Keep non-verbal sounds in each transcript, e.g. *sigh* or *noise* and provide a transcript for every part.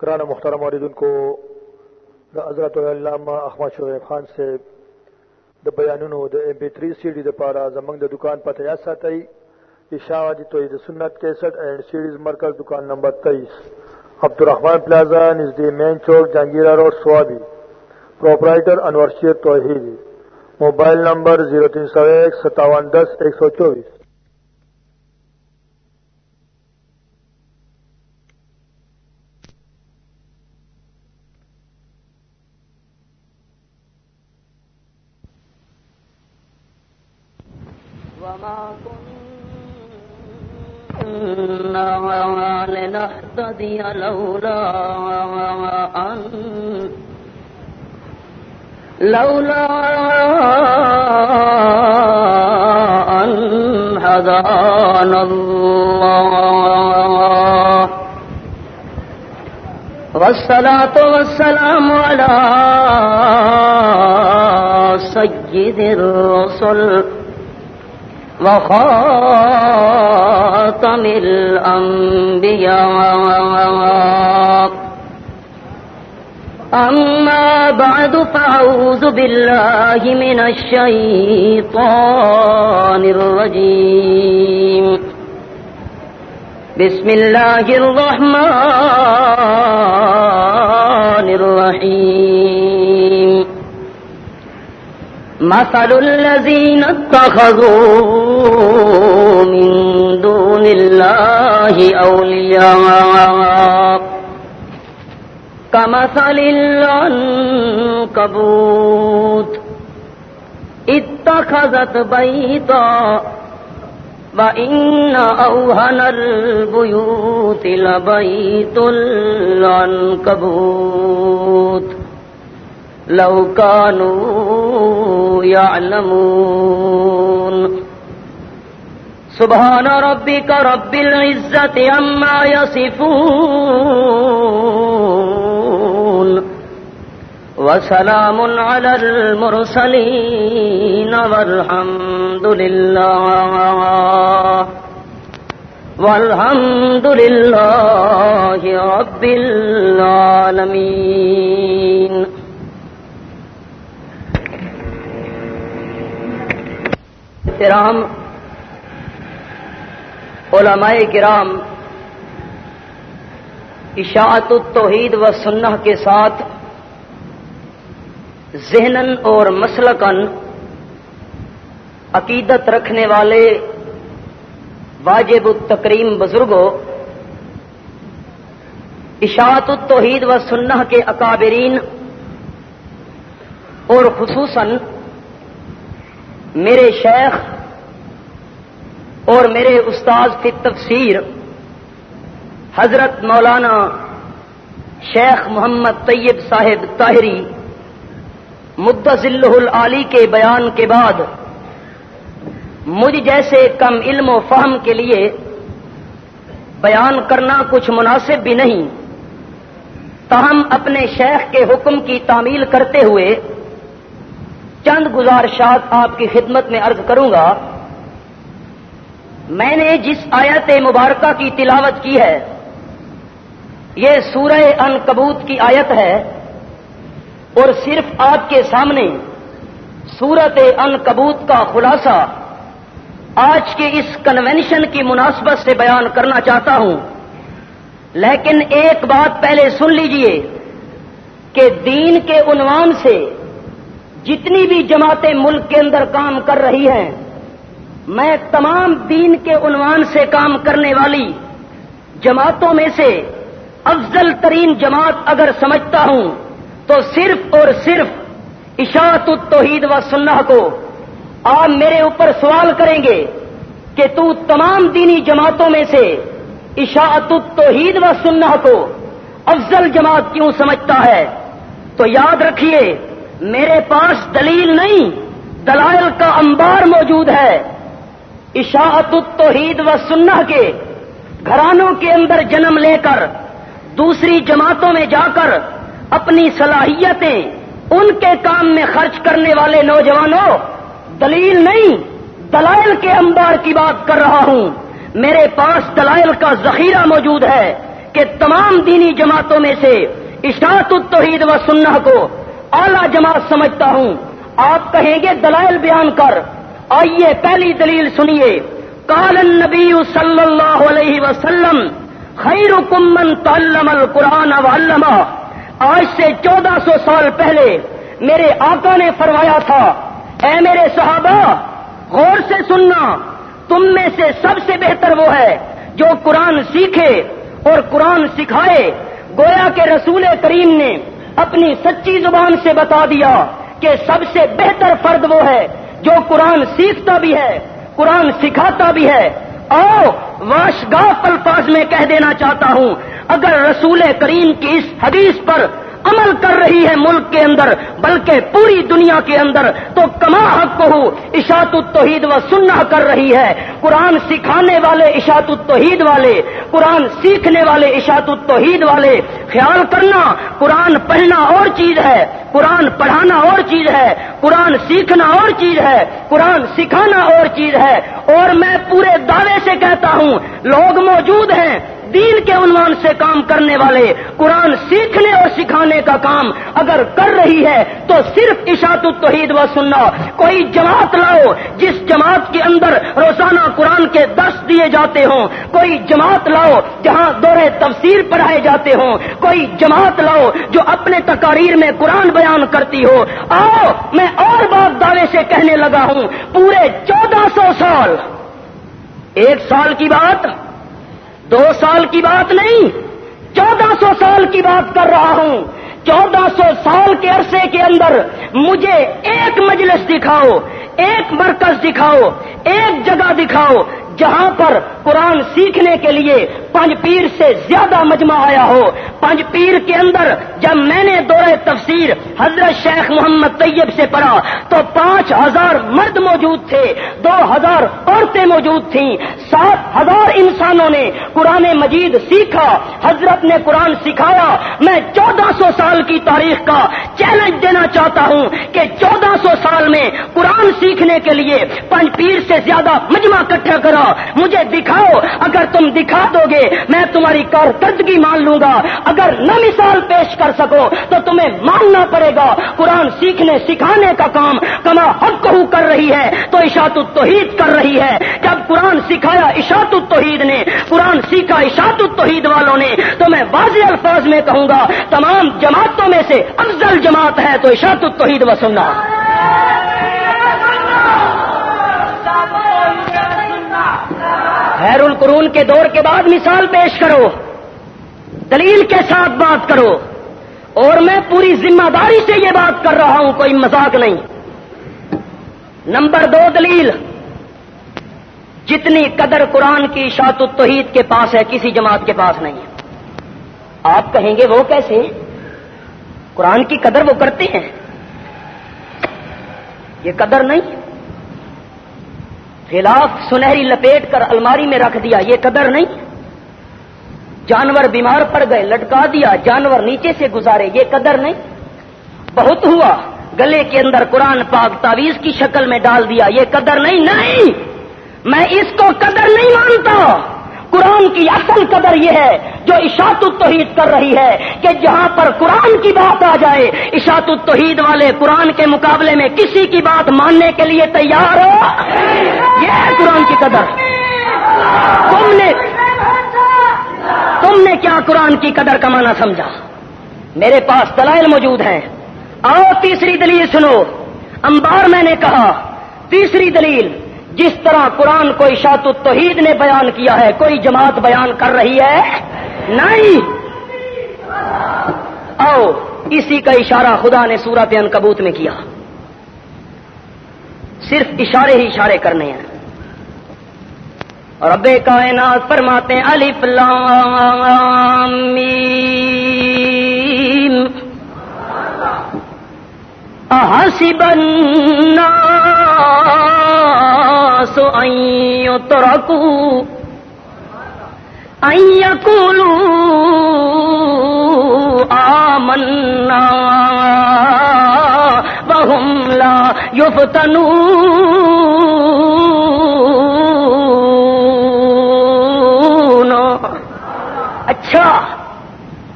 کرانا محترم عوردن کو دا حضرت علامہ احمد شعیب خان سے د بیانونو د ایم پی 3 سی ڈی د پارا زمنګ د دکان پته یا ساتي اشاعتی توحید سنت 61 اینڈ سیریز مرکز دکان نمبر 23 عبدالرحمن پلازا، نزدی مین چوک، Jahangira road, Swabi. Proprietor Anwar Sher Tauheed mobile number 0301 لولا أن لولا أن هدانا الله. والصلاة والسلام على سيد الرسل. وخاتم الأنبياء. أما بعد فأعوذ بالله من الشيطان الرجيم. بسم الله الرحمن الرحيم. مثل الذين اتخذوا من دون الله أولياء كمثل العنكبوت اتخذت بيتا وإن أوهن البيوت لبيت العنكبوت لو كانوا يعلمون. سبحان ربك رب العزة عما يصفون. وسلام على المرسلين والحمد لله. والحمد لله رب العالمين. کرام علماء کرام، اشاعت التوحید و سنہ کے ساتھ ذہنن اور مسلکن عقیدت رکھنے والے واجب التکریم بزرگوں، اشاعت التوحید و سنہ کے اکابرین، اور خصوصاً میرے شیخ اور میرے استاذ کی تفسیر حضرت مولانا شیخ محمد طیب صاحب طاہری مدضل العلی کے بیان کے بعد مجھ جیسے کم علم و فہم کے لیے بیان کرنا کچھ مناسب بھی نہیں، تاہم اپنے شیخ کے حکم کی تعمیل کرتے ہوئے چند گزارشات آپ کی خدمت میں عرض کروں گا۔ میں نے جس آیت مبارکہ کی تلاوت کی ہے، یہ سورہ ان کبوت کی آیت ہے اور صرف آپ کے سامنے سورت ان کبوت کا خلاصہ آج کے اس کنونشن کی مناسبت سے بیان کرنا چاہتا ہوں۔ لیکن ایک بات پہلے سن لیجیے کہ دین کے عنوان سے جتنی بھی جماعتیں ملک کے اندر کام کر رہی ہیں، میں تمام دین کے عنوان سے کام کرنے والی جماعتوں میں سے افضل ترین جماعت اگر سمجھتا ہوں، تو صرف اور صرف اشاعت التوحید و سنہ کو آپ میرے اوپر سوال کریں گے کہ تو تمام دینی جماعتوں میں سے اشاعت التوحید و سنہ کو افضل جماعت کیوں سمجھتا ہے؟ تو یاد رکھیے میرے پاس دلیل نہیں، دلائل کا انبار موجود ہے۔ اشاعت التوحید و سنہ کے گھرانوں کے اندر جنم لے کر دوسری جماعتوں میں جا کر اپنی صلاحیتیں ان کے کام میں خرچ کرنے والے نوجوانوں، دلیل نہیں، دلائل کے انبار کی بات کر رہا ہوں۔ میرے پاس دلائل کا ذخیرہ موجود ہے کہ تمام دینی جماعتوں میں سے اشاعت التوحید و سنہ کو اعلی جماعت سمجھتا ہوں۔ آپ کہیں گے، دلائل بیان کر۔ آئیے، پہلی دلیل سنیے۔ کال النبی صلی اللہ علیہ وسلم خیر کمن تعلم القرآن علامہ آج سے چودہ سو سال پہلے میرے آقا نے فرمایا تھا، اے میرے صحابہ، غور سے سننا، تم میں سے سب سے بہتر وہ ہے جو قرآن سیکھے اور قرآن سکھائے۔ گویا کے رسول کریم نے اپنی سچی زبان سے بتا دیا کہ سب سے بہتر فرد وہ ہے جو قرآن سیکھتا بھی ہے، قرآن سکھاتا بھی ہے۔ او واشگاف الفاظ میں کہہ دینا چاہتا ہوں۔ اگر رسول کریم کی اس حدیث پر عمل کر رہی ہے ملک کے اندر، بلکہ پوری دنیا کے اندر۔ تو کما حق کو اشاعت التوحید و سننا کر رہی ہے۔ قرآن سکھانے والے اشاعت التوحید والے، قرآن سیکھنے والے اشاعت التوحید والے۔ خیال کرنا، قرآن پڑھنا اور چیز ہے۔ قرآن پڑھانا اور چیز ہے۔ قرآن سیکھنا اور چیز ہے۔ قرآن سکھانا اور چیز ہے۔ اور میں پورے دعوے سے کہتا ہوں، لوگ موجود ہیں۔ دین کے عنوان سے کام کرنے والے قرآن سیکھنے اور سکھانے کا کام اگر کر رہی ہے تو صرف اشاعت التوحید و سننا کوئی جماعت لاؤ جس جماعت کے اندر روزانہ قرآن کے درس دیے جاتے ہوں، کوئی جماعت لاؤ جہاں دورے تفسیر پڑھائے جاتے ہوں، کوئی جماعت لاؤ جو اپنے تقاریر میں قرآن بیان کرتی ہو۔ آؤ، میں اور بات دعوے سے کہنے لگا ہوں، پورے چودہ سو سال۔ ایک سال کی بات؟ دو سال کی بات نہیں، چودہ سو سال کی بات کر رہا ہوں۔ چودہ سو سال کے عرصے کے اندر مجھے ایک مجلس دکھاؤ، ایک مرکز دکھاؤ، ایک جگہ دکھاؤ، جہاں پر قرآن سیکھنے کے لیے پنج پیر سے زیادہ مجمع آیا ہو۔ پنج پیر کے اندر جب میں نے دورہ تفسیر حضرت شیخ محمد طیب سے پڑھا تو پانچ ہزار مرد موجود تھے، دو ہزار عورتیں موجود تھیں۔ سات ہزار انسانوں نے قرآن مجید سیکھا، حضرت نے قرآن سکھایا۔ میں چودہ سو سال کی تاریخ کا چیلنج دینا چاہتا ہوں کہ چودہ سو سال میں قرآن سیکھنے کے لیے پنج پیر سے زیادہ مجمع کٹھا کرا۔ مجھے دکھاؤ، اگر تم دکھا دو گے میں تمہاری کارکردگی مان لوں گا۔ اگر نہ مثال پیش کر سکو تو تمہیں ماننا پڑے گا۔ قرآن سیکھنے سکھانے کا کام کما حق کر رہی ہے تو اشاعت التوحید کر رہی ہے۔ جب قرآن سکھایا اشاعت التوحید نے، قرآن سیکھا اشاعت التوحید والوں نے، تو میں واضح الفاظ میں کہوں گا، تمام جماعتوں میں سے افضل جماعت ہے تو اشاعت التوحید و سننا خیر القرون کے دور کے بعد مثال پیش کرو دلیل کے ساتھ بات کرو اور میں پوری ذمہ داری سے یہ بات کر رہا ہوں، کوئی مذاق نہیں۔ نمبر دو دلیل، جتنی قدر قرآن کی شاط التوحید کے پاس ہے، کسی جماعت کے پاس نہیں ہے۔ آپ کہیں گے وہ کیسے؟ قرآن کی قدر وہ کرتے ہیں۔ یہ قدر نہیں خلاف سنہری لپیٹ کر الماری میں رکھ دیا، یہ قدر نہیں۔ جانور بیمار پڑ گئے، لٹکا دیا، جانور نیچے سے گزارے، یہ قدر نہیں۔ بہت ہوا، گلے کے اندر قرآن پاک تعویز کی شکل میں ڈال دیا، یہ قدر نہیں نہیں۔ میں اس کو قدر نہیں مانتا۔ قرآن کی اصل قدر یہ ہے جو اشاعت التوحید کر رہی ہے کہ جہاں پر قرآن کی بات آ جائے، اشاعت التوحید والے قرآن کے مقابلے میں کسی کی بات ماننے کے لیے تیار ہو؟ یہ ہے قرآن کی قدر۔ تم نے تم نے کیا قرآن کی قدر کا معنی سمجھا؟ میرے پاس دلائل موجود ہیں۔ آؤ تیسری دلیل سنو۔ امبار میں نے کہا، تیسری دلیل جس طرح قرآن کو اشاعت التوحید نے بیان کیا ہے، کوئی جماعت بیان کر رہی ہے؟ نہیں! آؤ، اسی کا اشارہ خدا نے سورت ان کبوت میں کیا۔ صرف اشارے ہی اشارے کرنے ہیں۔ اور اب کائنات فرماتے ہیں علی حسب الناس أن يتركوا، أن يقولوا آمنا وهم لا يفتنون. اچھا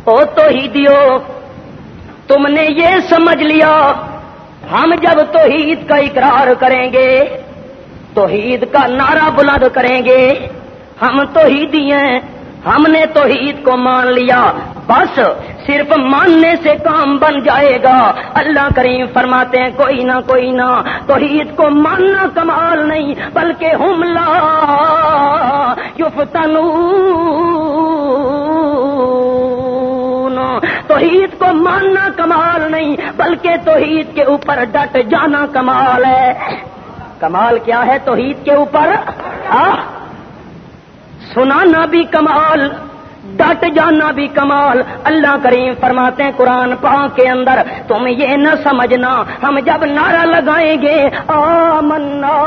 او تو ہی دیو تم نے یہ سمجھ لیا ہم جب توحید کا اقرار کریں گے، توحید کا نعرہ بلند کریں گے، ہم توحیدی ہیں ہم نے توحید کو مان لیا، بس صرف ماننے سے کام بن جائے گا۔ اللہ کریم فرماتے ہیں، کوئی نہ کوئی نہ، توحید کو ماننا کمال نہیں، بلکہ حملہ یفتنون۔ توحید کو ماننا کمال نہیں، بلکہ توحید کے اوپر ڈٹ جانا کمال ہے۔ کمال کیا ہے توحید کے اوپر؟ سنانا بھی کمال، ڈٹ جانا بھی کمال۔ اللہ کریم فرماتے ہیں قرآن پاک کے اندر، تم یہ نہ سمجھنا، ہم جب نعرہ لگائیں گے، آمنا۔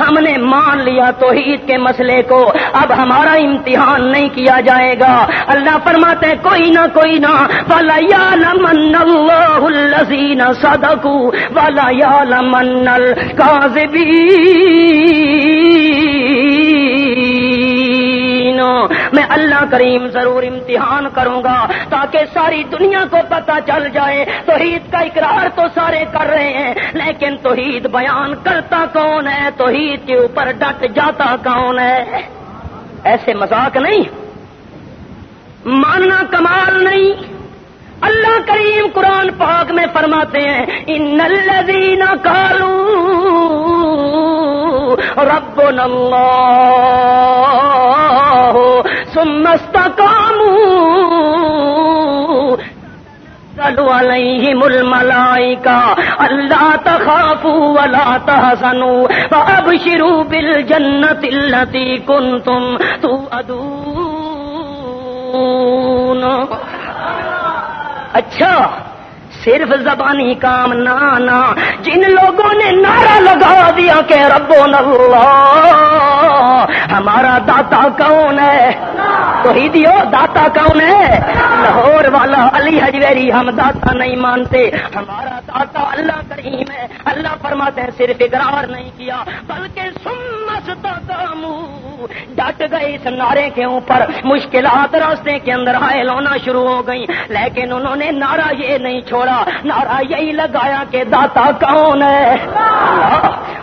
ہم نے مان لیا توحید کے مسئلے کو۔ اب ہمارا امتحان نہیں کیا جائے گا۔ اللہ فرماتے ہیں، کوئی نہ کوئی نہ۔ والا یا لمن اللہ الزین صدقو والا یا لمن القاذبین میں اللہ کریم ضرور امتحان کروں گا تاکہ ساری دنیا کو پتا چل جائے۔ توحید کا اقرار تو سارے کر رہے ہیں، لیکن توحید بیان کرتا کون ہے؟ توحید کے اوپر ڈٹ جاتا کون ہے؟ ایسے مذاق نہیں۔ ماننا کمال نہیں۔ اللہ کریم قرآن پاک میں فرماتے ہیں، ان الذین کالو رب سمست علیہم الملائکہ اللہ تخافوا ولا تحزنوا فابشروا بالجنة التي كنتم توعدون. اچھا صرف زبانی کام نہ جن لوگوں نے نعرہ لگا دیا کہ رب اللہ، ہمارا داتا کون ہے؟ تو ہی دیو، داتا کون ہے؟ لاہور والا علی حجویری ہم داتا نہیں مانتے، ہمارا داتا اللہ کریم ہے، اللہ فرماتے ہیں، صرف اقرار نہیں کیا، بلکہ سمس ڈٹ گئے اس نعرے کے اوپر۔ مشکلات راستے کے اندر حائل ہونا شروع ہو گئی لیکن انہوں نے نعرہ یہ نہیں چھوڑا۔ نعرہ یہی لگایا کہ داتا کون ہے؟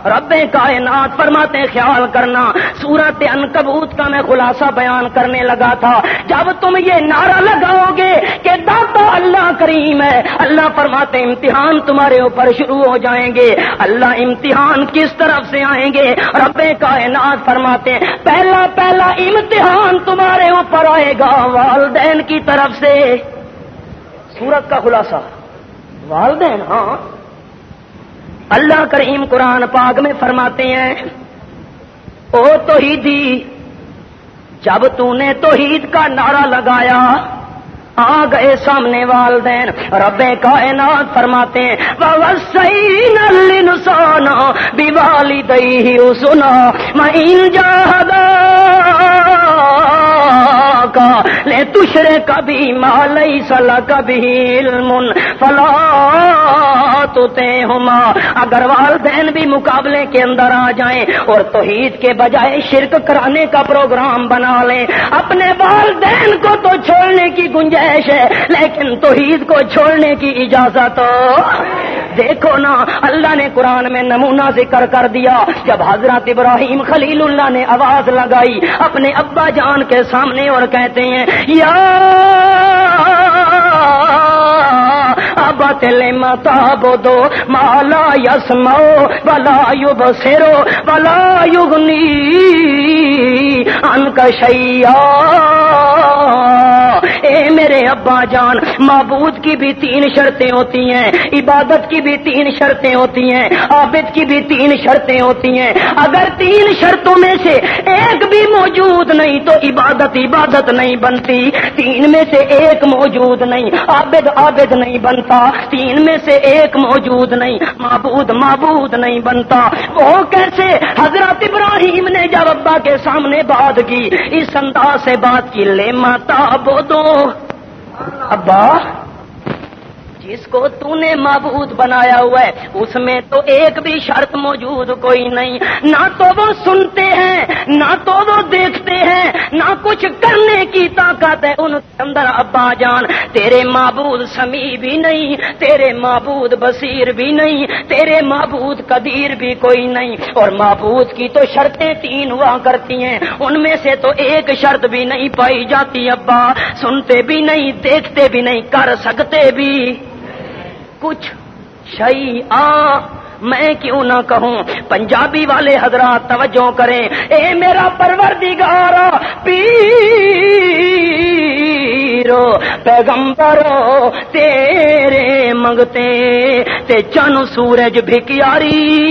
رب کائنات فرماتے خیال کرنا۔ سورت ان کبوت کا میں خلاصہ بیان کرنے لگا تھا۔ جب تم یہ نعرہ لگاؤ گے کہ داتا اللہ کریم ہے، اللہ فرماتے امتحان تمہارے اوپر شروع ہو جائیں گے۔ اللہ امتحان کس طرف سے آئیں گے؟ رب کائنات فرماتے پہلا پہلا امتحان تمہارے اوپر آئے گا والدین کی طرف سے۔ سورت کا خلاصہ۔ والدین ہاں۔ اللہ کریم قرآن پاک میں فرماتے ہیں، او توحیدی، جب تو نے توحید کا نعرہ لگایا آ گئے سامنے والدین، رب کائنات فرماتے ہیں نسانا بیوالی دئی سنا میں کا لے تشرے کبھی مالئی سلا کبھی علم، فلا تو ہما اگر والدین بھی مقابلے کے اندر آ جائیں اور توحید کے بجائے شرک کرانے کا پروگرام بنا لیں، اپنے والدین کو تو چھوڑنے کی گنجائش ہے، لیکن توحید کو چھوڑنے کی اجازت دیکھو نا، اللہ نے قرآن میں نمونہ ذکر کر دیا۔ جب حضرت ابراہیم خلیل اللہ نے آواز لگائی، اپنے ابا جان کے سامنے اور کہتے ہیں، یا تلے متا بو مالا یس مو بلا یوب سیرو بلا یوگنی ان کا اے میرے ابا جان، معبود کی بھی تین شرطیں ہوتی ہیں، عبادت کی بھی تین شرطیں ہوتی ہیں، عابد کی بھی تین شرطیں ہوتی ہیں۔ اگر تین شرطوں میں سے ایک بھی موجود نہیں تو عبادت عبادت نہیں بنتی۔ تین میں سے ایک موجود نہیں، عابد عابد نہیں بنتا تین میں سے ایک موجود نہیں، معبود معبود نہیں بنتا۔ وہ کیسے؟ حضرت ابراہیم نے جب ابا کے سامنے بات کی، اس انداز سے بات کی، لے ماتا بو دو ابا جس کو تو نے معبود بنایا ہوا ہے، اس میں تو ایک بھی شرط موجود کوئی نہیں۔ نہ تو وہ سنتے ہیں، نہ تو وہ دیکھتے ہیں، نہ کچھ کرنے کی طاقت ہے ان کے اندر، ابا جان، تیرے معبود سمی بھی نہیں، تیرے معبود بصیر بھی نہیں، تیرے معبود قدیر بھی کوئی نہیں۔ اور معبود کی تو شرطیں تین ہوا کرتی ہیں، ان میں سے تو ایک شرط بھی نہیں پائی جاتی، ابا۔ سنتے بھی نہیں، دیکھتے بھی نہیں، کر سکتے بھی۔ کچھ شعی میں کیوں نہ کہوں، پنجابی والے حضرات توجہ کریں۔ اے میرا پروردگار پیرو، پیغمبرو، تیرے منگتے تے چن سورج بھکیاری۔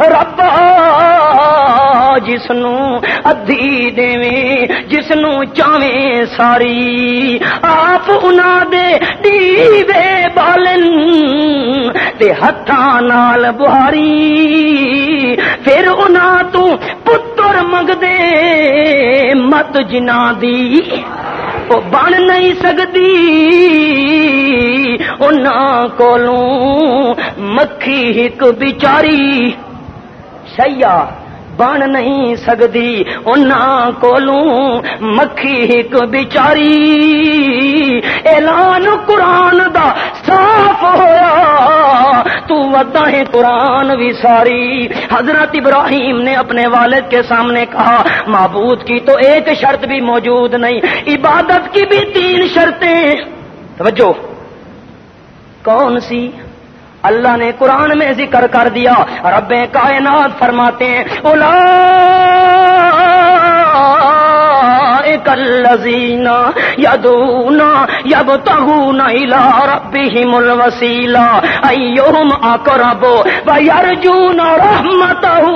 ربا جس ادھی دیں جس چاویں ساری۔ آپ انا دے دیوے تے ہاتھاں نال بہاری پھر انا تو پتر منگ دے مت جنا دی او بن نہیں سکتی ان کو مکھی ایک بیچاری سیاح بن نہیں سکتی ان کو مکھی ایک بچاری۔ اعلان قرآن دا صاف ہوا تو ودا ہے قرآن بھی ساری۔ حضرت ابراہیم نے اپنے والد کے سامنے کہا، معبود کی تو ایک شرط بھی موجود نہیں، عبادت کی بھی تین شرطیں۔ توجہ، کون سی؟ اللہ نے قرآن میں ذکر کر دیا۔ رب کائنات فرماتے ہیں اولا الذین یدون یبتغون الى ربهم الوسیلہ ایہم اقرب ویرجون رحمته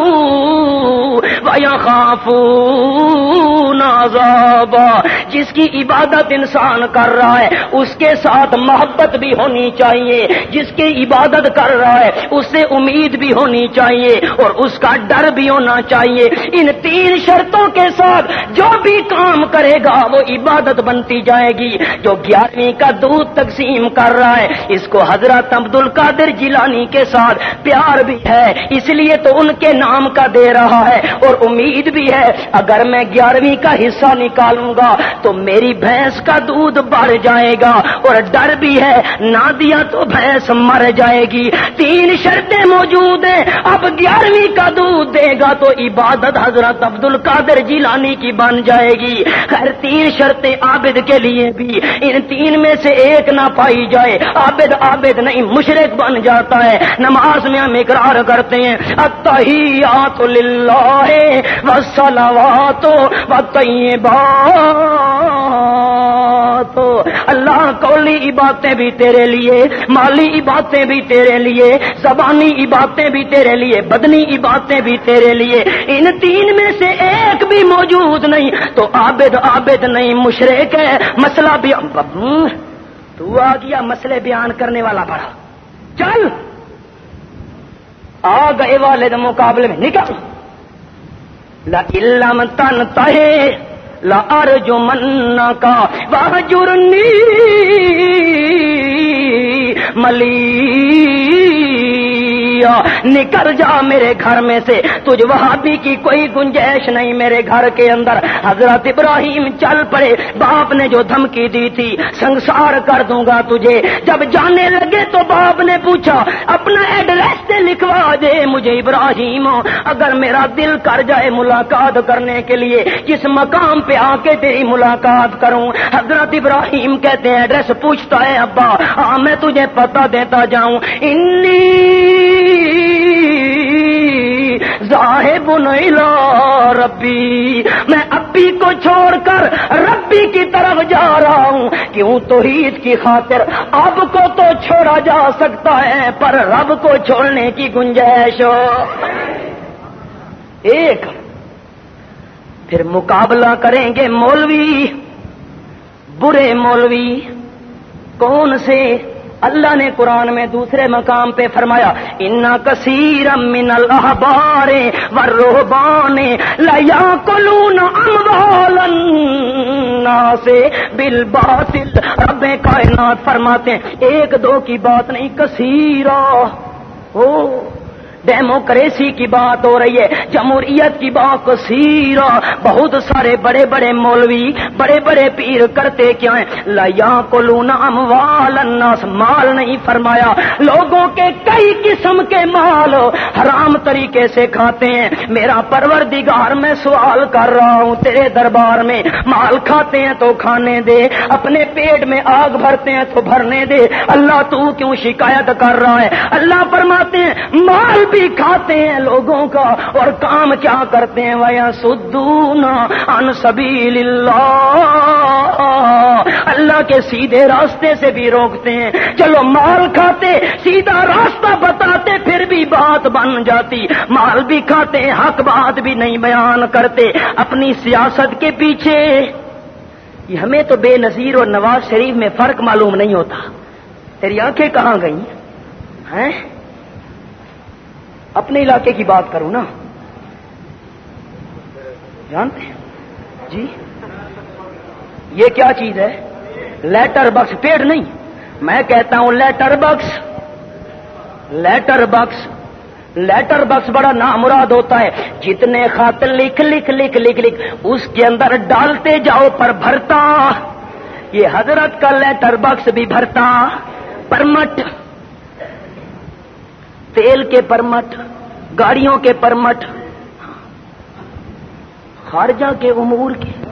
ویخافون عذابا جس کی عبادت انسان کر رہا ہے اس کے ساتھ محبت بھی ہونی چاہیے جس کی عبادت کر رہا ہے اس سے امید بھی ہونی چاہیے اور اس کا ڈر بھی ہونا چاہیے ان تین شرطوں کے ساتھ جو بھی کام کرے گا، وہ عبادت بنتی جائے گی۔ جو گیارہویں کا دودھ تقسیم کر رہا ہے، اس کو حضرت عبد القادر جیلانی کے ساتھ پیار بھی ہے، اس لیے تو ان کے نام کا دے رہا ہے۔ اور امید بھی ہے، اگر میں گیارہویں کا حصہ نکالوں گا، تو میری بھینس کا دودھ بڑھ جائے گا۔ اور ڈر بھی ہے نہ دیا تو بھینس مر جائے گی۔ تین شرطیں موجود ہیں، اب گیارہویں کا دودھ دے گا تو عبادت حضرت عبد القادر جیلانی کی بن جائے گی۔ خیر تین شرطیں عابد کے لیے بھی ان تین میں سے ایک نہ پائی جائے۔ عابد عابد نہیں مشرق بن جاتا ہے۔ نماز میں ہم اقرار کرتے ہیں اتحیات للہ وسلوات و طیبات اللہ کولی عبادتیں بھی تیرے لیے، مالی عبادتیں بھی تیرے لیے، زبانی عبادتیں بھی تیرے لیے، بدنی عبادتیں بھی تیرے لیے۔ ان تین میں سے ایک بھی موجود نہیں، تو عابد عابد نہیں، مشرق ہے، مسئلہ بھی تو آ گیا مسئلے بیان کرنے والا بڑا۔ چل۔ آ گئے والے مقابلے میں، نکل۔ لا علم تن تہے لار جو من کا وہ جرنی ملی نکل جا میرے گھر میں سے۔ تجھ وہابی کی کوئی گنجائش نہیں میرے گھر کے اندر۔ حضرت ابراہیم چل پڑے۔ باپ نے جو دھمکی دی تھی، سنسار کر دوں گا تجھے۔ جب جانے لگے تو باپ نے پوچھا، اپنا ایڈریس سے لکھوا دے مجھے ابراہیم۔ اگر میرا دل کر جائے ملاقات کرنے کے لیے، کس مقام پہ آ کے تیری ملاقات کروں؟ حضرت ابراہیم کہتے ہیں، ایڈریس پوچھتا ہے، ابا ہاں میں تجھے پتا دیتا جاؤں۔ انی ربی، میں ابی کو چھوڑ کر ربی کی طرف جا رہا ہوں۔ کیوں تو عید کی خاطر اب کو تو چھوڑا جا سکتا ہے، پر رب کو چھوڑنے کی گنجائش۔ ایک، پھر مقابلہ کریں گے مولوی، برے مولوی، کون سے؟ اللہ نے قرآن میں دوسرے مقام پہ فرمایا انا کثیر من الحبار و روحبان لیا کلون سے بل باطل رب کائنات فرماتے ہیں، ایک دو کی بات نہیں کثیر ہو ڈیموکریسی کی بات ہو رہی ہے، جمہوریت کی بات سیرا۔ بہت سارے بڑے بڑے مولوی، بڑے بڑے پیر کرتے کیا ہیں؟ لیا کو لونا الناس مال نہیں فرمایا۔ لوگوں کے کئی قسم کے مال حرام طریقے سے کھاتے ہیں۔ میرا پروردگار، میں سوال کر رہا ہوں، تیرے دربار میں مال کھاتے ہیں تو کھانے دے، اپنے پیٹ میں آگ بھرتے ہیں تو بھرنے دے۔ اللہ تو کیوں شکایت کر رہا ہے؟ اللہ فرماتے ہیں، مال بھی کھاتے ہیں لوگوں کا اور کام کیا کرتے ہیں؟ وہ سدون ان سبیل اللہ اللہ کے سیدھے راستے سے بھی روکتے ہیں۔ چلو مال کھاتے، سیدھا راستہ بتاتے، پھر بھی بات بن جاتی۔ مال بھی کھاتے، حق بات بھی نہیں بیان کرتے۔ اپنی سیاست کے پیچھے۔ یہ ہمیں تو بے نظیر اور نواز شریف میں فرق معلوم نہیں ہوتا۔ تیری آنکھیں کہاں گئی ہیں؟ اپنے علاقے کی بات کروں نا؟ جانتے ہیں؟ جی؟ یہ کیا چیز ہے؟ لیٹر بکس پیڑ نہیں۔ میں کہتا ہوں letter box letter box letter box بڑا نامراد ہوتا ہے۔ جتنے خط لکھ لکھ لکھ لکھ لکھ اس کے اندر ڈالتے جاؤ پر بھرتا۔ یہ حضرت کا لیٹر بکس بھی بھرتا۔ پرمٹ تیل کے پرمٹ گاڑیوں کے پرمٹ خارجہ کے امور کے۔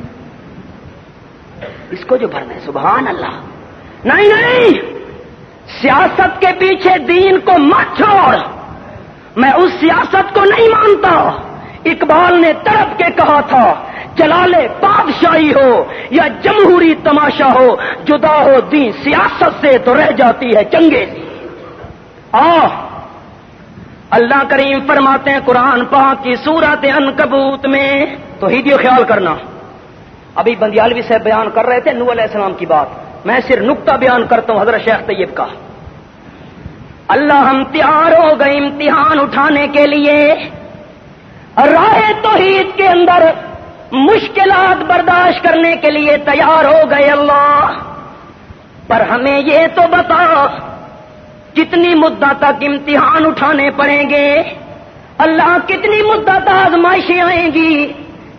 اس کو جو بھرنا ہے، سبحان اللہ۔ نہیں نہیں! سیاست کے پیچھے دین کو مت چھوڑ۔ میں اس سیاست کو نہیں مانتا۔ اقبال نے تڑپ کے کہا تھا جلالے بادشاہی ہو یا جمہوری تماشا ہو، جدا ہو دین سیاست سے تو رہ جاتی ہے چنگے آ اللہ کریم فرماتے ہیں قرآن پاک کی سورت ان کبوت میں، تو ہی خیال کرنا۔ ابھی بندیالوی سے بیان کر رہے تھے نو علیہ السلام کی بات۔ میں صرف نقطہ بیان کرتا ہوں حضرت شیخ طیب کا۔ اللہ ہم تیار ہو گئے امتحان اٹھانے کے لیے۔ رائے توحید کے اندر مشکلات برداشت کرنے کے لیے تیار ہو گئے اللہ۔ پر ہمیں یہ تو بتا کتنی مدت تک امتحان اٹھانے پڑیں گے اللہ کتنی مدت آزمائشیں آئیں گی؟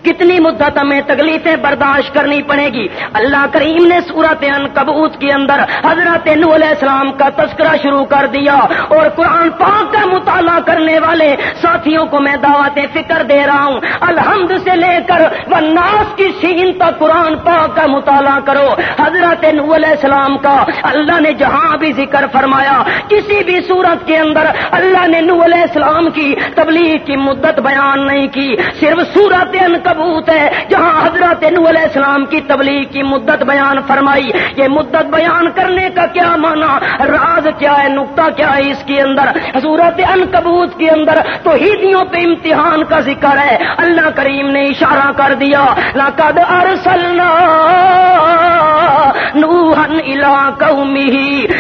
کتنی مدت ہمیں تکلیفیں برداشت کرنی پڑے گی؟ اللہ کریم نے سورت ان کبوت کے اندر حضرت نو علیہ السلام کا تذکرہ شروع کر دیا اور قرآن پاک کا مطالعہ کرنے والے ساتھیوں کو میں دعوت فکر دے رہا ہوں۔ الحمد سے لے کر وہ ناس کی سین تک قرآن پاک کا مطالعہ کرو۔ حضرت نو علیہ السلام کا اللہ نے جہاں بھی ذکر فرمایا، کسی بھی صورت کے اندر اللہ نے نو علیہ السلام کی تبلیغ کی مدت بیان نہیں کی۔ صرف سورت ان ثبوت ہے، جہاں حضرت نو علیہ السلام کی تبلیغ کی مدت بیان فرمائی، یہ مدت بیان کرنے کا کیا مانا راز کیا ہے، نقطہ کیا ہے اس کے اندر؟ حضورت ان کبوت کے اندر تو ہیدیوں پہ امتحان کا ذکر ہے۔ اللہ کریم نے اشارہ کر دیا، لقد ارسلنا نوحن الى قومه،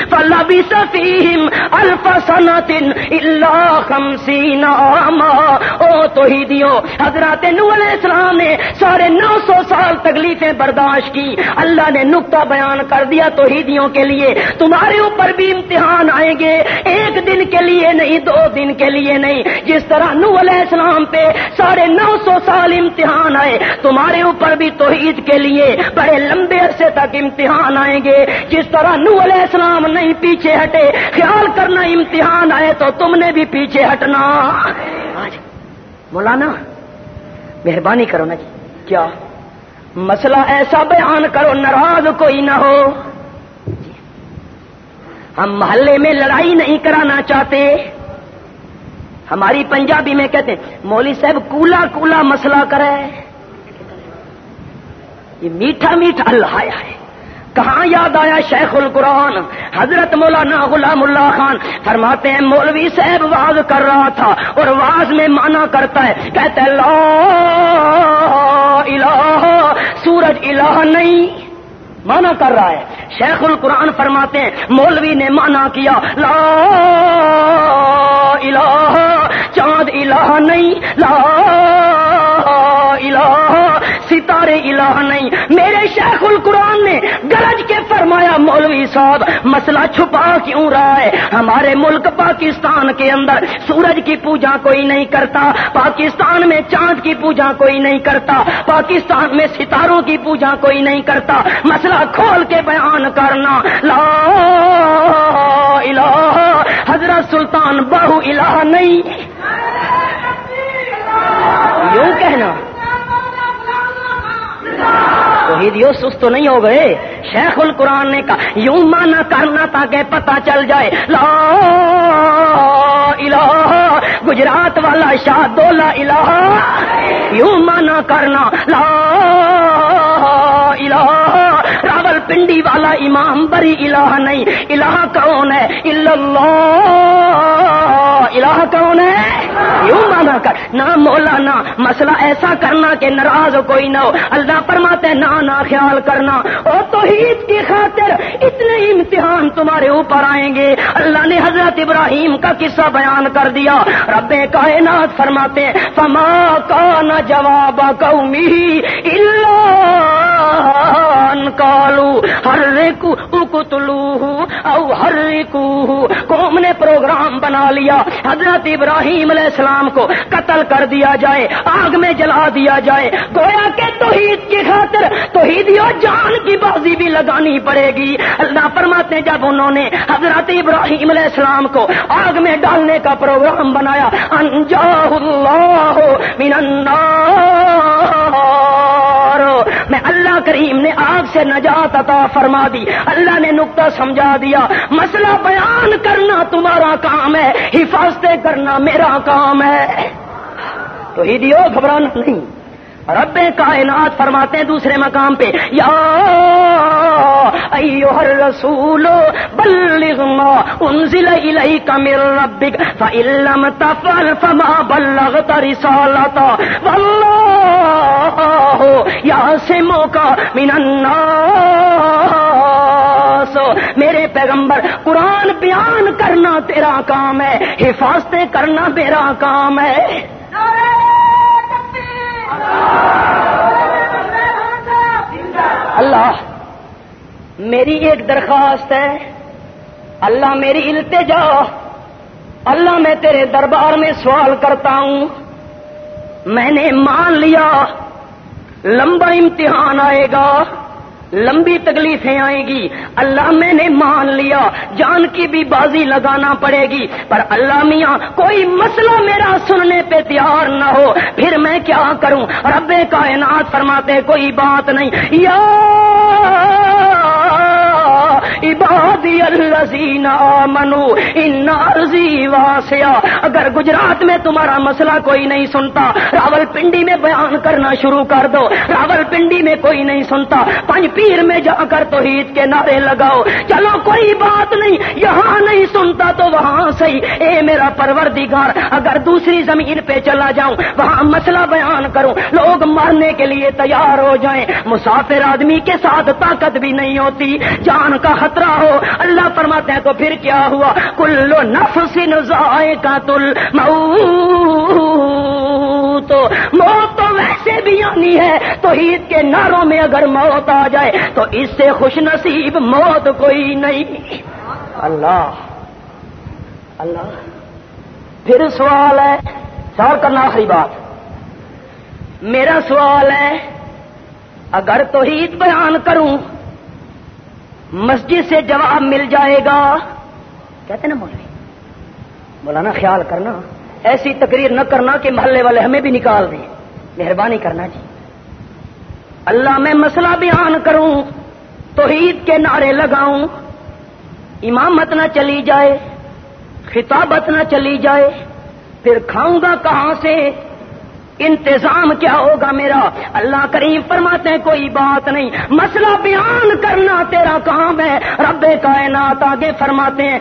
فلبث فيهم الف سنه الا 50 عاما. او توحیدیوں حضرت نو علیہ السلام نے سارے نو سو سال تکلیفیں برداشت کی۔ اللہ نے نقطہ بیان کر دیا تو کے لیے۔ تمہارے اوپر بھی امتحان آئیں گے۔ ایک دن کے لیے نہیں، دو دن کے لیے نہیں۔ جس طرح نو علیہ السلام پہ ساڑھے نو سو سال امتحان آئے، تمہارے اوپر بھی توحید کے لیے بڑے لمبے عرصے تک امتحان آئیں گے۔ جس طرح نو علیہ السلام نہیں پیچھے ہٹے، خیال کرنا امتحان آئے تو تم نے بھی پیچھے ہٹنا۔ جی، مولانا، مہربانی کرو نا جی۔ کیا؟ مسئلہ ایسا بیان کرو، ناراض کوئی نہ ہو۔ جی، ہم محلے میں لڑائی نہیں کرانا چاہتے۔ ہماری پنجابی میں کہتے ہیں، مولوی صاحب کولا کولا مسئلہ کرے۔ یہ میٹھا میٹھا لایا ہے۔ کہاں یاد آیا شیخ القرآن؟ حضرت مولانا غلام اللہ خان فرماتے ہیں، مولوی صاحب واز کر رہا تھا اور واز میں مانا کرتا ہے، کہتے لا الہ، سورج الہ نہیں۔ مانا کر رہا ہے۔ شیخ القرآن فرماتے ہیں، مولوی نے مانا کیا، لا الہ، چاند الہ نہیں، لا الہ۔ ستارے الہ نہیں۔ میرے شیخ القرآن نے گرج کے فرمایا، مولوی صاحب، مسئلہ چھپا کیوں رہا ہے؟ ہمارے ملک پاکستان کے اندر سورج کی پوجا کوئی نہیں کرتا، پاکستان میں چاند کی پوجا کوئی نہیں کرتا، پاکستان میں ستاروں کی پوجا کوئی نہیں کرتا۔ مسئلہ کھول کے بیان کرنا۔ لا الہ، حضرت سلطان بہو الہ نہیں۔ یوں کہنا۔ توحیدیو سست تو نہیں ہو گئے۔ شیخ القرآن نے کہا، یوں مانا کرنا تاکہ پتا چل جائے۔ لا الہ، گجرات والا شاہ دولا الہ۔ یوں مانا کرنا۔ لا الہ راول پنڈی والا امام، بری الہ نہیں۔ الہ کون ہے؟ اللہ۔ الہ کون ہے؟ یوں مانا کر۔ نہ مولانا، مسئلہ ایسا کرنا کہ ناراض کوئی نہ ہو۔ اللہ پرماتے نہ نہ، خیال کرنا۔ اور توحید کی خاطر اتنے امتحان تمہارے اوپر آئیں گے۔ اللہ نے حضرت ابراہیم کا قصہ بیان کر دیا۔ رب کائنات فرماتے فما کا نہ جواب قومی کالو ہر ریکو اکتلو او ہر ریکو قوم نے پروگرام بنا لیا۔ حضرت ابراہیم علیہ السلام کو قتل کر دیا جائے، آگ میں جلا دیا جائے۔ گویا کے توحید کی خاطر توحیدی اور جان کی بازی بھی لگانی پڑے گی۔ اللہ فرماتے جب انہوں نے حضرت ابراہیم علیہ السلام کو آگ میں ڈالنے کا پروگرام بنایا انجا اللہ من میں اللہ کریم نے آگ سے نجات عطا فرما دی۔ اللہ نے نقطہ سمجھا دیا۔ مسئلہ بیان کرنا تمہارا کام ہے۔ حفاظتیں کرنا میرا کام ہے۔ تو ہی دیو، گھبرانا نہیں۔ رب کائنات فرماتے ہیں دوسرے مقام پہ، یا ایوہ الرسول بلغ ما انزل الیک من ربک، فإن لم تفعل فما بلغت رسالتا واللہ یاسمک من الناس۔ میرے پیغمبر، قرآن بیان کرنا تیرا کام ہے حفاظتیں کرنا میرا کام ہے۔ اللہ، میری ایک درخواست ہے۔ اللہ میری التجا اللہ میں تیرے دربار میں سوال کرتا ہوں۔ میں نے مان لیا۔ لمبا امتحان آئے گا۔ لمبی تکلیفیں آئیں گی۔ اللہ میں نے مان لیا۔ جان کی بھی بازی لگانا پڑے گی۔ پر اللہ میاں، کوئی مسئلہ میرا سننے پہ تیار نہ ہو۔ پھر میں کیا کروں؟ رب کائنات فرماتے، کوئی بات نہیں۔ یا عبادی الذین آمنو ان ارضی واسعہ۔ اگر گجرات میں تمہارا مسئلہ کوئی نہیں سنتا راول پنڈی میں بیان کرنا شروع کر دو۔ راول پنڈی میں کوئی نہیں سنتا۔ پنج پیر میں جا کر تو عید کے نعرے لگاؤ۔ چلو کوئی بات نہیں، یہاں نہیں سنتا تو وہاں صحیح۔ اے میرا پروردگار، اگر دوسری زمین پہ چلا جاؤں، وہاں مسئلہ بیان کروں۔ لوگ مرنے کے لیے تیار ہو جائیں۔ مسافر آدمی کے ساتھ طاقت بھی نہیں ہوتی۔ جان کا خطرہ ہو۔ اللہ فرماتے ہیں تو پھر کیا ہوا؟ کلو نفس ذائقہ کا تل تو موت تو ویسے بھی آنی ہے تو عید کے ناروں میں اگر موت آ جائے، تو اس سے خوش نصیب موت کوئی نہیں۔ اللہ اللہ، پھر سوال ہے، سوال کرنا آخری بات۔ میرا سوال ہے، اگر تو عید بیان کروں مسجد سے جواب مل جائے گا۔ کہتے نا مولوی مولانا خیال کرنا، ایسی تقریر نہ کرنا کہ محلے والے ہمیں بھی نکال دیں۔ مہربانی کرنا جی۔ اللہ میں مسئلہ بیان کروں تو عید کے نعرے لگاؤں، امامت نہ چلی جائے، خطابت نہ چلی جائے، پھر کھاؤں گا کہاں سے؟ انتظام کیا ہوگا میرا؟ اللہ کریم فرماتے ہیں، کوئی بات نہیں۔ مسئلہ بیان کرنا تیرا کام ہے۔ رب کائنات آگے فرماتے ہیں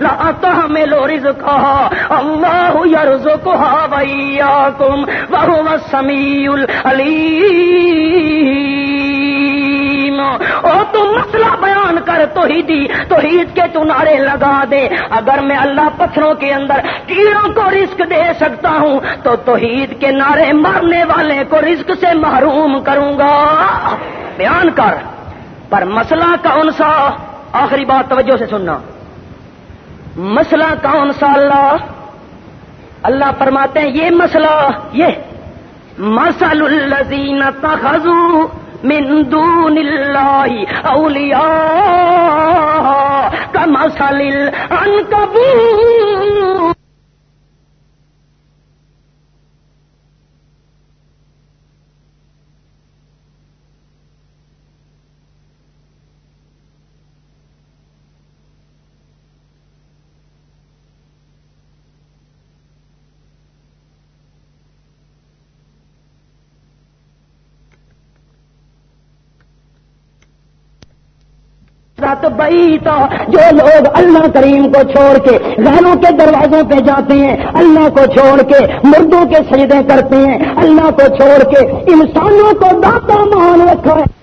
لاتا میں لو رز کہا اللہ کہا بھیا کم بہو سمیع علی او تم مسئلہ بیان کر توحیدی، توحید کے تو لگا دے۔ اگر میں اللہ پتھروں کے اندر کیڑوں کو رزق دے سکتا ہوں، تو توحید کے نعرے مارنے والے کو رزق سے محروم کروں گا۔ بیان کر۔ پر مسئلہ کون سا؟ آخری بات توجہ سے سننا۔ مسئلہ کون سا اللہ؟ اللہ فرماتے ہیں، یہ مسئلہ یہ مسل الزین تخذو من دون اللہ اولیاء کا مسل العنکبوت. بئی تو جو لوگ اللہ کریم کو چھوڑ کے غیروں کے دروازوں پہ جاتے ہیں، اللہ کو چھوڑ کے مردوں کے سجدے کرتے ہیں، اللہ کو چھوڑ کے انسانوں کو داتا مان رکھا ہے۔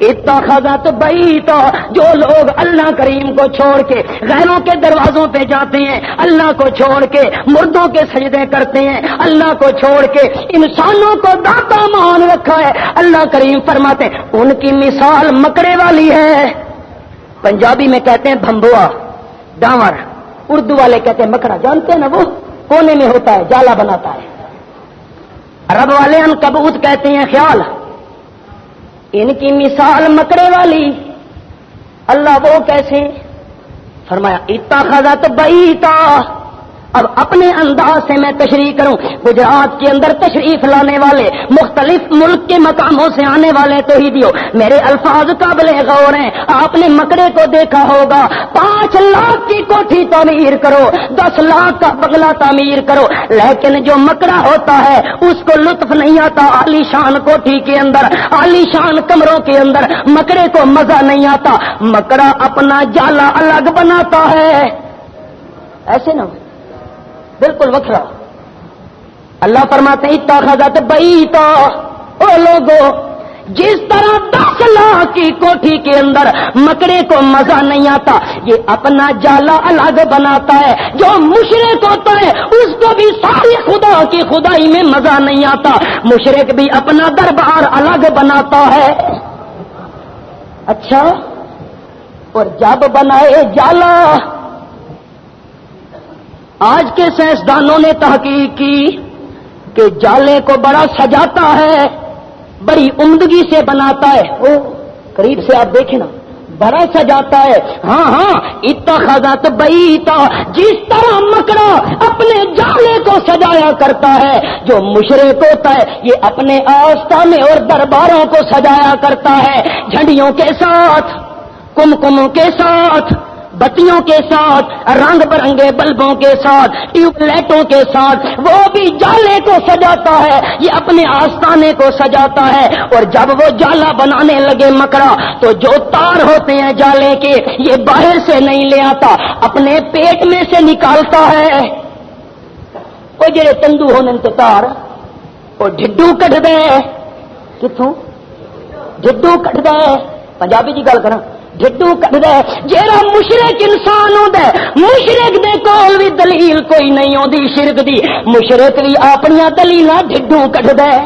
اتخذت بیتا جو لوگ اللہ کریم کو چھوڑ کے غیروں کے دروازوں پہ جاتے ہیں، اللہ کو چھوڑ کے مردوں کے سجدے کرتے ہیں۔ اللہ کو چھوڑ کے انسانوں کو داتا مان رکھا ہے۔ اللہ کریم فرماتے ہیں، ان کی مثال مکڑے والی ہے۔ پنجابی میں کہتے ہیں بھمبوا ڈاور اردو والے کہتے ہیں مکڑا۔ جانتے ہیں نا وہ؟ کونے میں ہوتا ہے، جالا بناتا ہے۔ رب والے ان کبوت کہتے ہیں خیال۔ ان کی مثال مکڑے والی۔ اللہ وہ کیسے؟ فرمایا اتنا خزا تو بئی اب اپنے انداز سے میں تشریح کروں۔ گجرات کے اندر تشریف لانے والے، مختلف ملک کے مقاموں سے آنے والے تو ہی دیو میرے الفاظ قابل غور ہیں۔ آپ نے مکڑے کو دیکھا ہوگا۔ پانچ لاکھ کی کوٹھی تعمیر کرو، دس لاکھ کا بگلا تعمیر کرو۔ لیکن جو مکڑا ہوتا ہے، اس کو لطف نہیں آتا عالی شان کوٹھی کے اندر، عالی شان کمروں کے اندر۔ مکڑے کو مزہ نہیں آتا۔ مکڑا اپنا جالا الگ بناتا ہے۔ ایسے نہ بالکل وکھرا۔ اللہ فرماتے اتنا خزت بئی تو او لوگو، جس طرح دس لاکھ کی کوٹھی کے اندر مکڑے کو مزہ نہیں آتا، یہ اپنا جالا الگ بناتا ہے۔ جو مشرق ہوتا ہے، اس کو بھی ساری خدا کی خدائی میں مزہ نہیں آتا۔ مشرق بھی اپنا دربار الگ بناتا ہے۔ اچھا اور جب بنائے جالا آج کے سائنسدانوں نے تحقیق کی کہ جالے کو بڑا سجاتا ہے، بڑی عمدگی سے بناتا ہے۔ او، قریب سے آپ دیکھیں نا، بڑا سجاتا ہے۔ ہاں ہاں اتنا خزات بئی جس طرح مکڑا اپنے جالے کو سجایا کرتا ہے، جو مشرق ہوتا ہے، یہ اپنے آستانے اور درباروں کو سجایا کرتا ہے۔ جھنڈیوں کے ساتھ کم کموں کے ساتھ بتیوں کے ساتھ، رنگ برنگے بلبوں کے ساتھ ٹیوب لائٹوں کے ساتھ، وہ بھی جالے کو سجاتا ہے، یہ اپنے آستانے کو سجاتا ہے۔ اور جب وہ جالا بنانے لگے مکڑا، تو جو تار ہوتے ہیں جالے کے، یہ باہر سے نہیں لے آتا، اپنے پیٹ میں سے نکالتا ہے۔ وہ جڑے تندو ہونے تو تار وہ ڈڈو کٹ دے۔ کتوں ڈڈو کٹ دے۔ پنجابی کی گل کرا جدو کٹ دے جیڑا مشرق انسان ہوتا ہے، مشرق دے کول بھی دلیل کوئی نہیں آتی شرک دی۔ مشرق بھی اپنی دلیل ڈڈو کٹ دے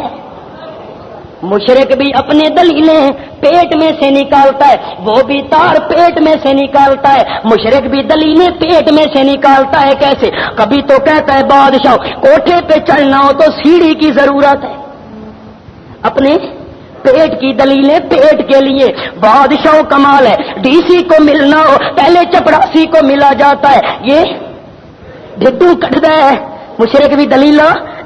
مشرق بھی اپنے دلیلیں پیٹ میں سے نکالتا ہے، وہ بھی تار پیٹ میں سے نکالتا ہے۔ مشرق بھی دلیلیں پیٹ میں سے نکالتا ہے کیسے؟ کبھی تو کہتا ہے، بادشاہ، کوٹھے پہ چڑھنا ہو تو سیڑھی کی ضرورت ہے۔ اپنے پیٹ کی دلیلیں پیٹ کے لیے۔ بادشاہ کمال ہے۔ ڈی سی کو ملنا ہو، پہلے چپڑاسی کو ملا جاتا ہے۔ یہ ڈڈو کٹ گئے مشرق بھی دلیل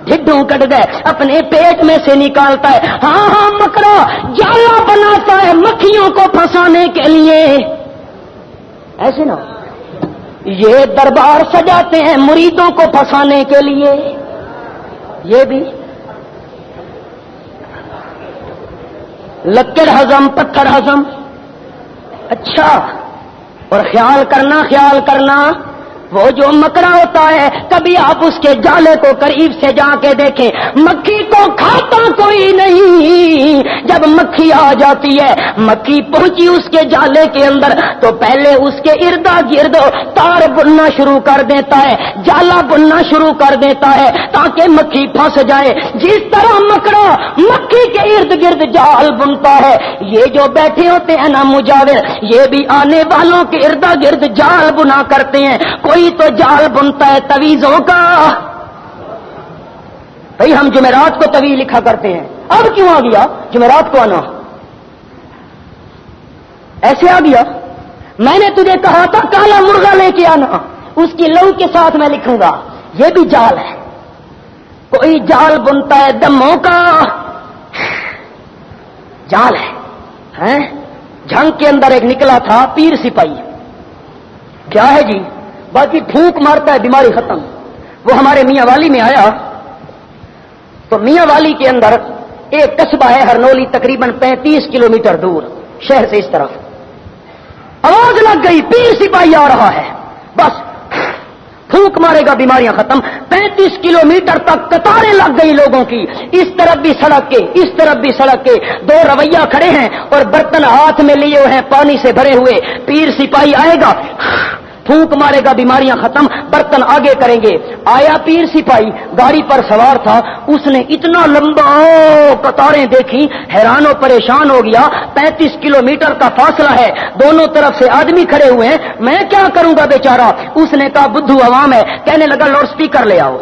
ڈڈو کٹ گئے اپنے پیٹ میں سے نکالتا ہے۔ ہاں ہاں مکڑا جالا بناتا ہے مکھیوں کو پھنسانے کے لیے۔ ایسے نا۔ یہ دربار سجاتے ہیں مریدوں کو پھنسانے کے لیے۔ یہ بھی لکڑ ہزم پتھر ہزم اچھا اور خیال کرنا خیال کرنا۔ وہ جو مکڑا ہوتا ہے، کبھی آپ اس کے جالے کو قریب سے جا کے دیکھیں۔ مکھی کو کھاتا کوئی نہیں۔ جب مکھی آ جاتی ہے، مکھی پہنچی اس کے جالے کے اندر، تو پہلے اس کے اردا گرد تار بننا شروع کر دیتا ہے، جالا بننا شروع کر دیتا ہے، تاکہ مکھی پھنس جائے۔ جس طرح مکڑا مکھی کے ارد گرد جال بنتا ہے، یہ جو بیٹھے ہوتے ہیں نا مجاور، یہ بھی آنے والوں کے اردا گرد جال بنا کرتے ہیں۔ کوئی تو جال بنتا ہے تویزوں کا۔ بھائی ہم جمعرات کو طویل لکھا کرتے ہیں۔ اب کیوں آ گیا؟ جمعرات کو آنا۔ ایسے آ گیا۔ میں نے تجھے کہا تھا کالا مرغا لے کے آنا۔ اس کی لو کے ساتھ میں لکھوں گا۔ یہ بھی جال ہے۔ کوئی جال بنتا ہے دموں کا۔ جال ہے۔ ہاں؟ جنگ کے اندر ایک نکلا تھا پیر سپاہی۔ کیا ہے جی؟ باقی پھونک مارتا ہے، بیماری ختم۔ وہ ہمارے میاں والی میں آیا۔ تو میاں والی کے اندر ایک قصبہ ہے ہرنولی، تقریباً پینتیس کلومیٹر دور، شہر سے اس طرف۔ آواز لگ گئی، پیر سپاہی آ رہا ہے۔ بس، پھونک مارے گا، بیماریاں ختم۔ پینتیس کلومیٹر تک قطاریں لگ گئی لوگوں کی۔ اس طرف بھی سڑک کے، اس طرف بھی سڑک کے۔ دو رویہ کھڑے ہیں اور برتن ہاتھ میں لیے ہوئے ہیں، پانی سے بھرے ہوئے۔ پیر سپاہی آئے گا۔ پھونک مارے گا، بیماریاں ختم، برتن آگے کریں گے۔ آیا پیر سپاہی گاڑی پر سوار تھا، اس نے اتنا لمبا قطاریں دیکھی، حیران و پریشان ہو گیا۔ پینتیس کلو کا فاصلہ ہے، دونوں طرف سے آدمی کھڑے ہوئے ہیں۔ میں کیا کروں گا بیچارہ؟ اس نے کہا، بدھو عوام ہے، کہنے لگا لاؤڈ اسپیکر لے آؤ۔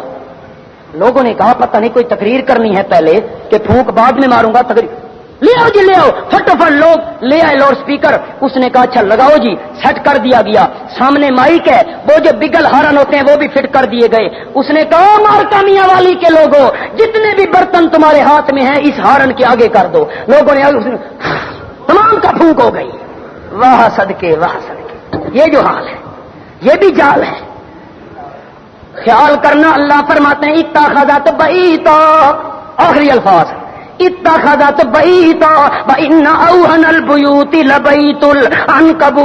لوگوں نے کہا، پتہ نہیں، کوئی تقریر کرنی ہے پہلے کہ پھونک بعد میں ماروں گا تقریر۔ لے آؤ جی لے آؤ فٹافٹ لوگ لے آئے لاؤڈ اسپیکر اس نے کہا اچھا لگاؤ جی سیٹ کر دیا گیا۔ سامنے مائک ہے، وہ جو بگل ہارن ہوتے ہیں، وہ بھی فٹ کر دیے گئے۔ اس نے کہا مار کامیا والی کے لوگوں جتنے بھی برتن تمہارے ہاتھ میں ہیں، اس ہارن کے آگے کر دو۔ لوگوں نے *sighs* تمام کا پھونک ہو گئی۔ واہ صدقے واہ صدقے۔ یہ جو حال ہے، یہ بھی جال ہے۔ خیال کرنا، اللہ فرماتے ہیں اتنا خدا تو بئی تو آخری الفاظ۔ ہے اتخذت بيتا وإن أوهن البيوت لبيت لبیت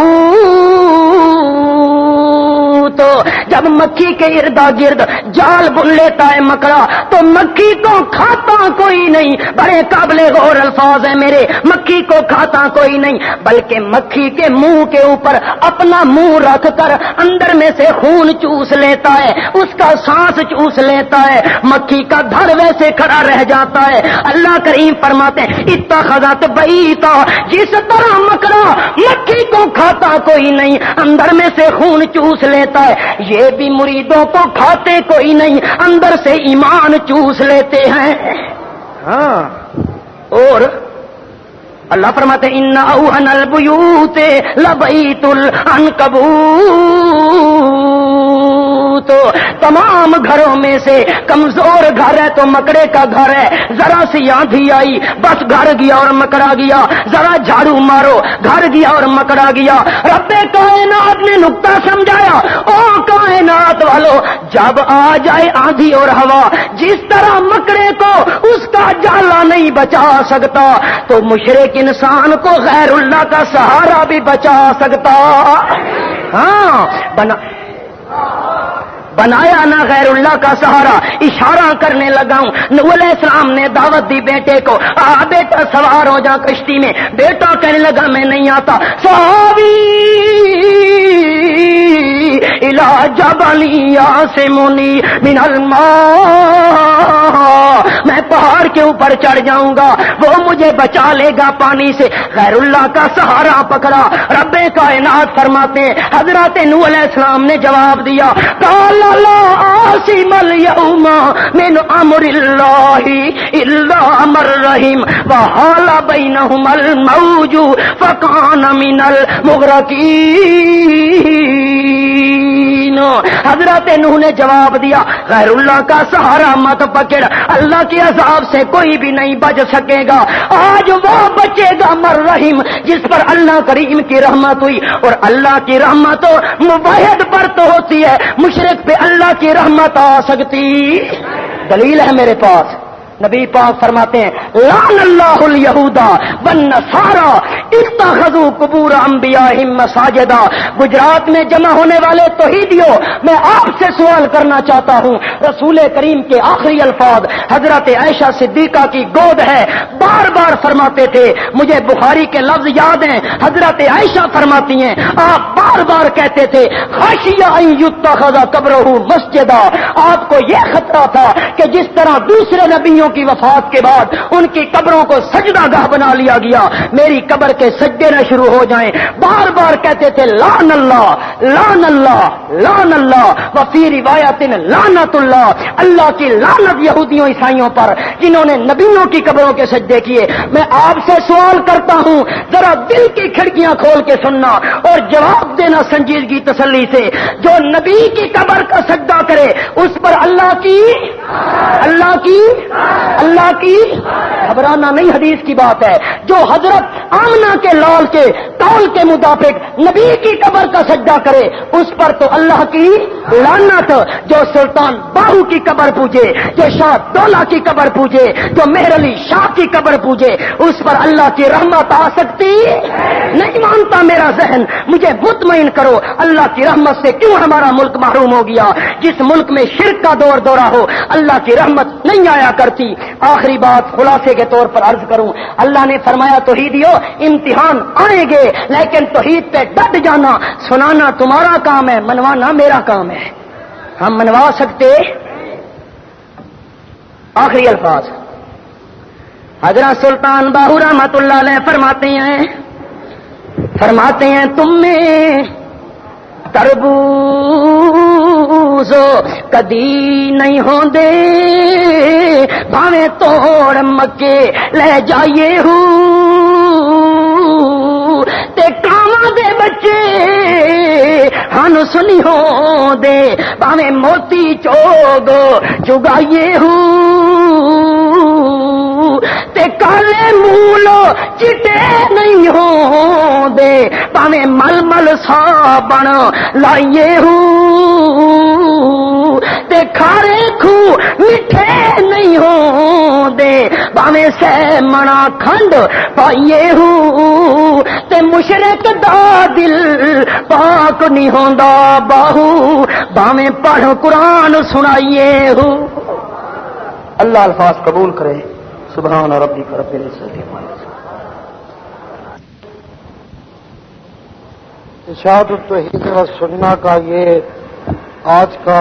العنکبوت تو جب مکھی کے اردا گرد جال بن لیتا ہے مکڑا، تو مکھی کو کھاتا کوئی نہیں۔ بڑے قابل غور الفاظ ہیں میرے، مکھی کو کھاتا کوئی نہیں۔ بلکہ مکھی کے منہ کے اوپر اپنا منہ رکھ کر اندر میں سے خون چوس لیتا ہے، اس کا سانس چوس لیتا ہے۔ مکھی کا دھر ویسے کھڑا رہ جاتا ہے۔ اللہ کریم فرماتے ہیں اتنا خزات بئی جس طرح مکڑا مکھی کو کھاتا کوئی نہیں۔ اندر میں سے خون چوس لیتا ہے۔ یہ بھی مریدوں کو کھاتے کوئی نہیں اندر سے ایمان چوس لیتے ہیں۔ ہاں۔ اور اللہ فرماتے ان اوہن البیوت لبیت العنکبوت تو تمام گھروں میں سے کمزور گھر ہے تو مکڑے کا گھر ہے۔ ذرا سی آندھی آئی، بس گھر گیا اور مکڑا گیا۔ ذرا جھاڑو مارو، گھر گیا اور مکڑا گیا۔ رب کائنات نے نقطہ سمجھایا، او کائنات والو، جب آ جائے آندھی اور ہوا، جس طرح مکڑے کو اس کا جالا نہیں بچا سکتا، تو مشرق انسان کو غیر اللہ کا سہارا بھی بچا سکتا۔ ہاں بنا بنایا نہ غیر اللہ کا سہارا، اشارہ کرنے لگا ہوں۔ نو علیہ السلام نے دعوت دی بیٹے کو۔ آ، بیٹا سوار ہو جا کشتی میں۔ بیٹا کہنے لگا، میں نہیں آتا۔ سوی علاج سے مونی من میں پہاڑ کے اوپر چڑھ جاؤں گا، وہ مجھے بچا لے گا پانی سے۔ غیر اللہ کا سہارا پکڑا، رب کائنات فرماتے حضرات نو علیہ السلام نے جواب دیا کالا آسم اليوم من امر الله الا امر رحیم۔ وحال بینہم الموج فکان من المغرقین۔ حضرت نوح نے جواب دیا غیر اللہ کا سہارا مت پکڑ، اللہ کے عذاب سے کوئی بھی نہیں بچ سکے گا۔ آج وہ بچے گا مر رحیم، جس پر اللہ کریم کی رحمت ہوئی۔ اور اللہ کی رحمت مباحد پر تو ہوتی ہے، مشرق پہ اللہ کی رحمت آ سکتی۔ دلیل ہے میرے پاس۔ نبی پاک فرماتے ہیں لان اللہ الہودا بن نسارا اتخذو قبور انبیاء مساجدہ گجرات میں جمع ہونے والے توحیدیوں، میں آپ سے سوال کرنا چاہتا ہوں۔ رسول کریم کے آخری الفاظ، حضرت عائشہ صدیقہ کی گود ہے۔ بار بار فرماتے تھے، مجھے بخاری کے لفظ یاد ہیں۔ حضرت عائشہ فرماتی ہیں، آپ بار بار کہتے تھے خاشیہ خزا قبر مسجدہ۔ آپ کو یہ خطرہ تھا کہ جس طرح دوسرے نبیوں کی وفات کے بعد ان کی قبروں کو سجدہ گاہ بنا لیا گیا، میری قبر کے سجدے نہ شروع ہو جائیں۔ بار بار کہتے تھے لان اللہ لان اللہ لان اللہ۔ وفی روایت لانت اللہ۔ اللہ کی لانت یہودیوں عیسائیوں پر، جنہوں نے نبیوں کی قبروں کے سجدے کیے۔ میں آپ سے سوال کرتا ہوں، ذرا دل کی کھڑکیاں کھول کے سننا اور جواب دینا سنجیدگی تسلی سے۔ جو نبی کی قبر کا سجدہ کرے، اس پر اللہ کی اللہ کی اللہ کی گھبرانا نہیں حدیث کی بات ہے۔ جو حضرت آمنا کے لال کے تول کے مطابق نبی کی قبر کا سجدہ کرے، اس پر تو اللہ کی لانت جو سلطان باہو کی قبر پوجے، جو شاہ دولا کی قبر پوجے، جو مہر علی شاہ کی قبر پوجے، اس پر اللہ کی رحمت آ سکتی نہیں مانتا میرا ذہن۔ مجھے مطمئن کرو، اللہ کی رحمت سے کیوں ہمارا ملک محروم ہو گیا؟ جس ملک میں شرک کا دور دورہ ہو، اللہ کی رحمت نہیں آیا کرتی۔ آخری بات خلاصے کے طور پر عرض کروں، اللہ نے فرمایا، توحیدیو، امتحان آئیں گے، لیکن توحید پہ ڈٹ جانا، سنانا تمہارا کام ہے، منوانا میرا کام ہے۔ ہم منوا سکتے؟ آخری الفاظ۔ حضرت سلطان باہو رحمت اللہ علیہ فرماتے ہیں فرماتے ہیں تم میں تربوز کدی نہیں ہوں دے بھاوے توڑ مکے لے جائیے ہوں تے کاما دے بچے ہن سنی ہو دے بھاوے موتی چوگ چگائیے ہوں تے کالے مولو چٹے نہیں ہو دے پاویں مل مل سا بن لائیے ہوں تے کھارے خو میٹھے نہیں ہو دے پاویں سہ منا کھنڈ پائیے ہوں تے مشرق دا دل پاک نہیں ہوندا باہو باویں پڑھ قرآن سنائیے ہوں اللہ الفاظ قبول کرے۔ سبحان ربی رب العزت اشاعت التوحید و سننا کا یہ آج کا